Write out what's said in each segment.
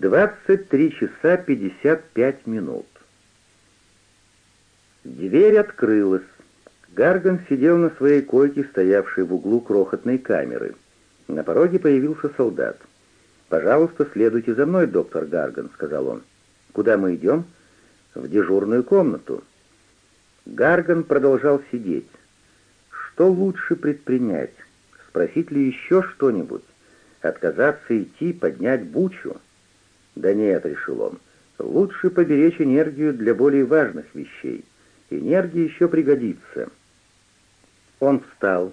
23 часа 55 минут. Дверь открылась. Гарган сидел на своей койке, стоявшей в углу крохотной камеры. На пороге появился солдат. «Пожалуйста, следуйте за мной, доктор Гарган», — сказал он. «Куда мы идем?» «В дежурную комнату». Гарган продолжал сидеть. «Что лучше предпринять? Спросить ли еще что-нибудь? Отказаться идти, поднять бучу?» Да нет, решил он, лучше поберечь энергию для более важных вещей. Энергия еще пригодится. Он встал,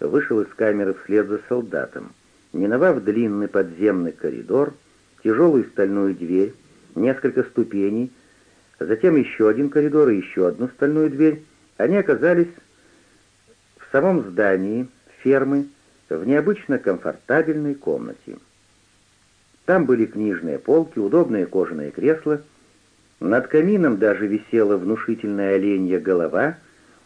вышел из камеры вслед за солдатом. Миновав длинный подземный коридор, тяжелую стальную дверь, несколько ступеней, затем еще один коридор и еще одну стальную дверь, они оказались в самом здании фермы в необычно комфортабельной комнате. Там были книжные полки, удобные кожаные кресла. Над камином даже висела внушительная оленья голова,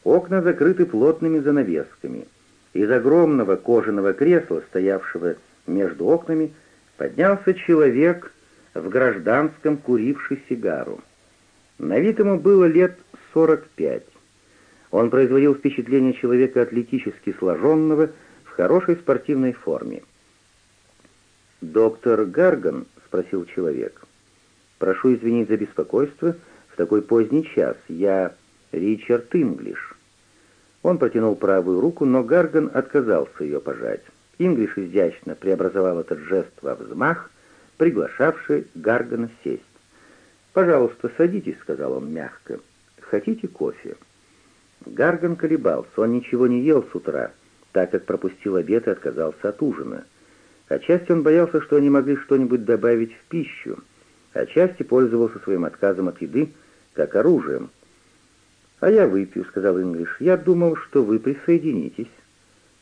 окна закрыты плотными занавесками. Из огромного кожаного кресла, стоявшего между окнами, поднялся человек в гражданском, куривший сигару. На вид ему было лет сорок пять. Он производил впечатление человека атлетически сложенного, в хорошей спортивной форме. «Доктор Гарган?» — спросил человек. «Прошу извинить за беспокойство. В такой поздний час я Ричард Инглиш». Он протянул правую руку, но Гарган отказался ее пожать. Инглиш изящно преобразовал этот жест во взмах, приглашавший Гаргана сесть. «Пожалуйста, садитесь», — сказал он мягко. «Хотите кофе?» Гарган колебался, он ничего не ел с утра, так как пропустил обед и отказался от ужина — Отчасти он боялся, что они могли что-нибудь добавить в пищу, отчасти пользовался своим отказом от еды как оружием. «А я выпью», — сказал Инглиш. «Я думал, что вы присоединитесь».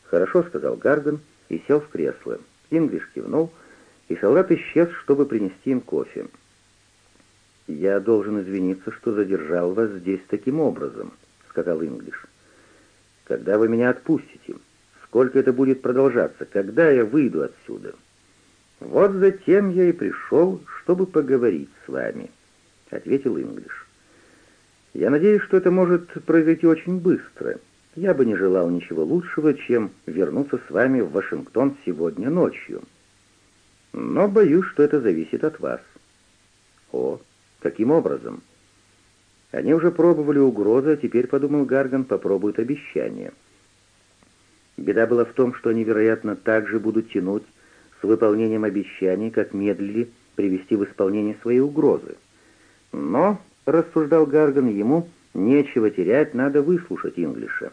«Хорошо», — сказал Гарден и сел в кресло. Инглиш кивнул, и солдат исчез, чтобы принести им кофе. «Я должен извиниться, что задержал вас здесь таким образом», — сказал Инглиш. «Когда вы меня отпустите?» Сколько это будет продолжаться? Когда я выйду отсюда? Вот затем я и пришел, чтобы поговорить с вами, — ответил Инглиш. Я надеюсь, что это может произойти очень быстро. Я бы не желал ничего лучшего, чем вернуться с вами в Вашингтон сегодня ночью. Но боюсь, что это зависит от вас. О, каким образом? Они уже пробовали угрозы, а теперь, подумал Гарган, попробуют обещание. — Беда была в том, что они, вероятно, также будут тянуть с выполнением обещаний, как медлили привести в исполнение свои угрозы. Но, — рассуждал Гарган, — ему нечего терять, надо выслушать Инглиша.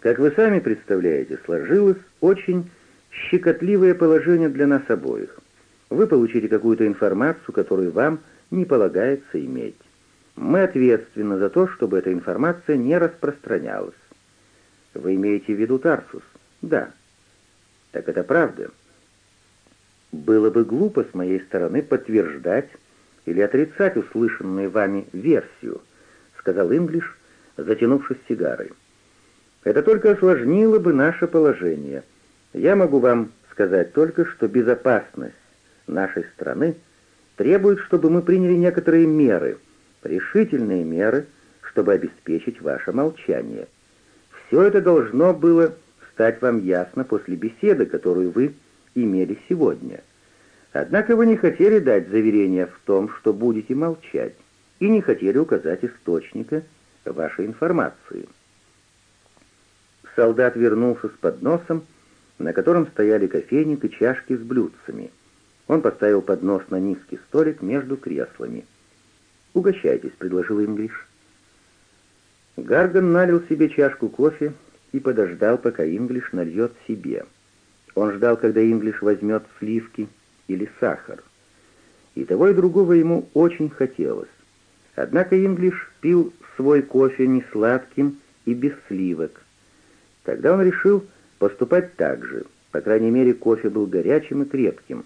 Как вы сами представляете, сложилось очень щекотливое положение для нас обоих. Вы получите какую-то информацию, которую вам не полагается иметь. Мы ответственны за то, чтобы эта информация не распространялась. Вы имеете в виду Тарсус? Да. Так это правда. Было бы глупо с моей стороны подтверждать или отрицать услышанную вами версию, сказал Инглиш, затянувшись сигарой. Это только осложнило бы наше положение. Я могу вам сказать только, что безопасность нашей страны требует, чтобы мы приняли некоторые меры, решительные меры, чтобы обеспечить ваше молчание. Все это должно было стать вам ясно после беседы, которую вы имели сегодня. Однако вы не хотели дать заверение в том, что будете молчать, и не хотели указать источника вашей информации. Солдат вернулся с подносом, на котором стояли кофейник и чашки с блюдцами. Он поставил поднос на низкий столик между креслами. «Угощайтесь», — предложил Инглиш. Гарган налил себе чашку кофе и подождал, пока Инглиш нальет себе. Он ждал, когда Инглиш возьмет сливки или сахар. И того и другого ему очень хотелось. Однако Инглиш пил свой кофе не сладким и без сливок. Тогда он решил поступать так же. По крайней мере, кофе был горячим и крепким.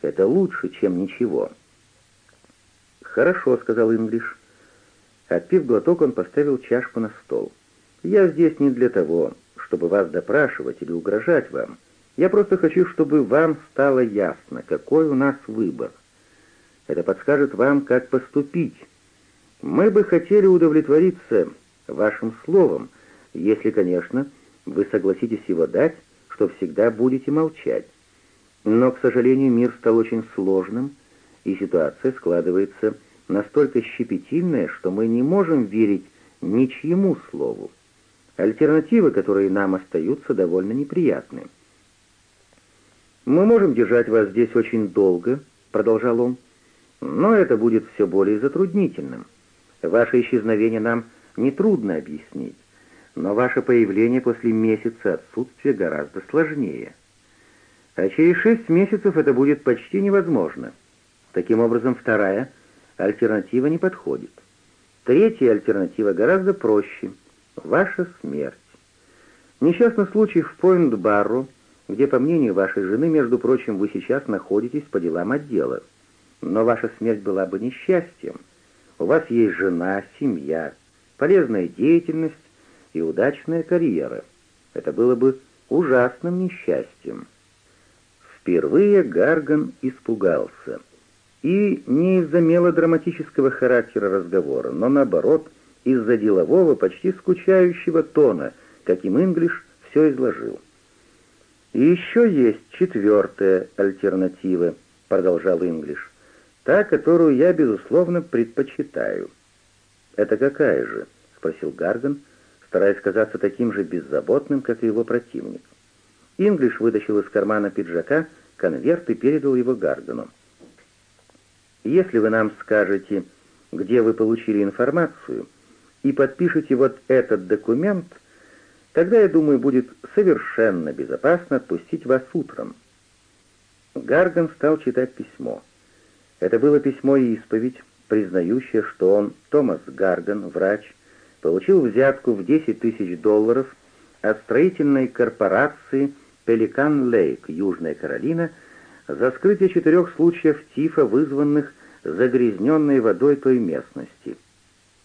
Это лучше, чем ничего. «Хорошо», — сказал Инглиш. Отпив глоток, он поставил чашку на стол. «Я здесь не для того, чтобы вас допрашивать или угрожать вам. Я просто хочу, чтобы вам стало ясно, какой у нас выбор. Это подскажет вам, как поступить. Мы бы хотели удовлетвориться вашим словом, если, конечно, вы согласитесь его дать, что всегда будете молчать. Но, к сожалению, мир стал очень сложным, и ситуация складывается настолько щепетильное, что мы не можем верить ничьему слову. Альтернативы, которые нам остаются, довольно неприятны. «Мы можем держать вас здесь очень долго», — продолжал он, — «но это будет все более затруднительным. Ваше исчезновение нам нетрудно объяснить, но ваше появление после месяца отсутствия гораздо сложнее. А через шесть месяцев это будет почти невозможно. Таким образом, вторая — альтернатива не подходит. Третья альтернатива гораздо проще — ваша смерть. Несчастный случай в Пойнт-Барру, где, по мнению вашей жены, между прочим, вы сейчас находитесь по делам отдела. Но ваша смерть была бы несчастьем. У вас есть жена, семья, полезная деятельность и удачная карьера. Это было бы ужасным несчастьем. Впервые Гарган испугался — и не из-за мелодраматического характера разговора, но наоборот, из-за делового, почти скучающего тона, каким Инглиш все изложил. «И еще есть четвертая альтернатива», — продолжал Инглиш, — «та, которую я, безусловно, предпочитаю». «Это какая же?» — спросил Гарган, стараясь казаться таким же беззаботным, как и его противник. Инглиш вытащил из кармана пиджака конверт и передал его Гаргану. Если вы нам скажете, где вы получили информацию, и подпишете вот этот документ, тогда, я думаю, будет совершенно безопасно отпустить вас утром». Гарган стал читать письмо. Это было письмо и исповедь, признающая, что он, Томас Гарган, врач, получил взятку в 10 тысяч долларов от строительной корпорации «Пеликан Лейк» Южная Каролина – за скрытие четырех случаев тифа, вызванных загрязненной водой той местности.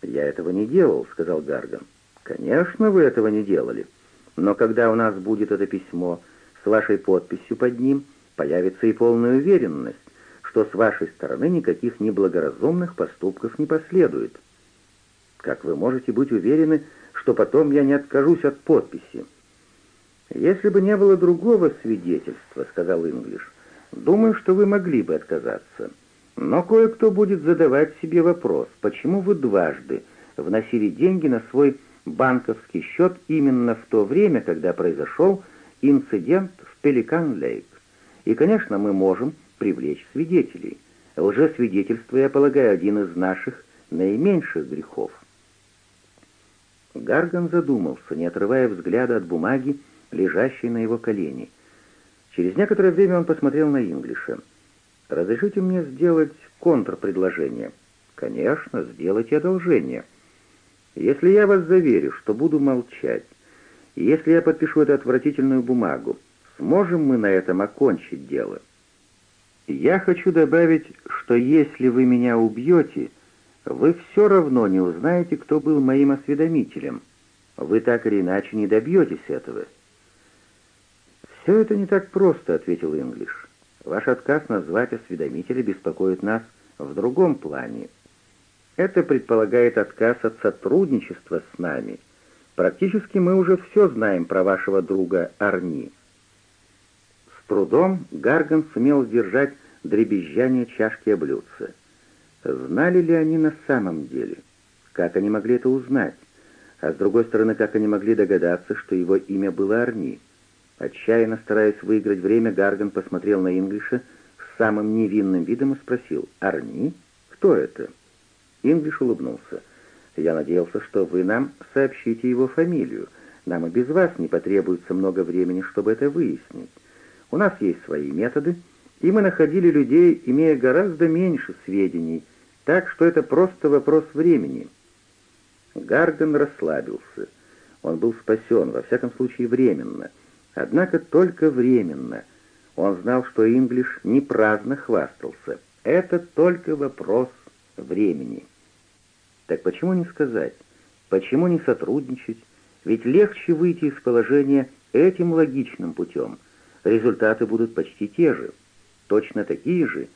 «Я этого не делал», — сказал Гарган. «Конечно, вы этого не делали. Но когда у нас будет это письмо с вашей подписью под ним, появится и полная уверенность, что с вашей стороны никаких неблагоразумных поступков не последует. Как вы можете быть уверены, что потом я не откажусь от подписи?» «Если бы не было другого свидетельства», — сказал Инглиш, — Думаю, что вы могли бы отказаться. Но кое-кто будет задавать себе вопрос, почему вы дважды вносили деньги на свой банковский счет именно в то время, когда произошел инцидент в Пеликан-Лейк. И, конечно, мы можем привлечь свидетелей. Лжесвидетельство, я полагаю, один из наших наименьших грехов. Гарган задумался, не отрывая взгляда от бумаги, лежащей на его колене. Через некоторое время он посмотрел на Инглиша. «Разрешите мне сделать контрпредложение?» «Конечно, сделайте одолжение. Если я вас заверю, что буду молчать, если я подпишу эту отвратительную бумагу, сможем мы на этом окончить дело?» «Я хочу добавить, что если вы меня убьете, вы все равно не узнаете, кто был моим осведомителем. Вы так или иначе не добьетесь этого». «Все это не так просто», — ответил Инглиш. «Ваш отказ назвать осведомителя беспокоит нас в другом плане. Это предполагает отказ от сотрудничества с нами. Практически мы уже все знаем про вашего друга Арни». С трудом Гарган сумел сдержать дребезжание чашки о. Знали ли они на самом деле? Как они могли это узнать? А с другой стороны, как они могли догадаться, что его имя было Арни? Отчаянно стараясь выиграть время, Гарган посмотрел на Инглиша с самым невинным видом и спросил «Арни? Кто это?» Инглиш улыбнулся. «Я надеялся, что вы нам сообщите его фамилию. Нам и без вас не потребуется много времени, чтобы это выяснить. У нас есть свои методы, и мы находили людей, имея гораздо меньше сведений, так что это просто вопрос времени». Гарган расслабился. Он был спасен, во всяком случае временно — Однако только временно. Он знал, что Инглиш не праздно хвастался. Это только вопрос времени. Так почему не сказать? Почему не сотрудничать? Ведь легче выйти из положения этим логичным путем. Результаты будут почти те же. Точно такие же?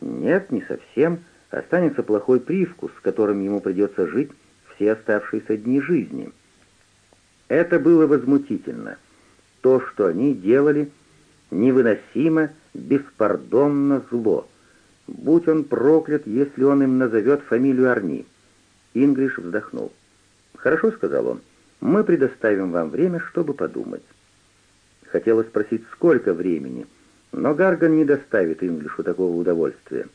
Нет, не совсем. Останется плохой привкус, с которым ему придется жить все оставшиеся дни жизни. Это было возмутительно то, что они делали, невыносимо, беспардонно зло. Будь он проклят, если он им назовет фамилию Арни. Ингриш вздохнул. «Хорошо», — сказал он, — «мы предоставим вам время, чтобы подумать». Хотелось спросить, сколько времени, но Гарган не доставит Инглишу такого удовольствия.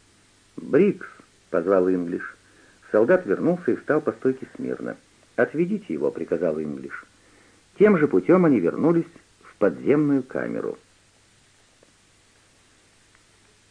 «Брикс», — позвал Инглиш. Солдат вернулся и встал по стойке смирно. «Отведите его», — приказал Инглиш. Тем же путем они вернулись подземную камеру.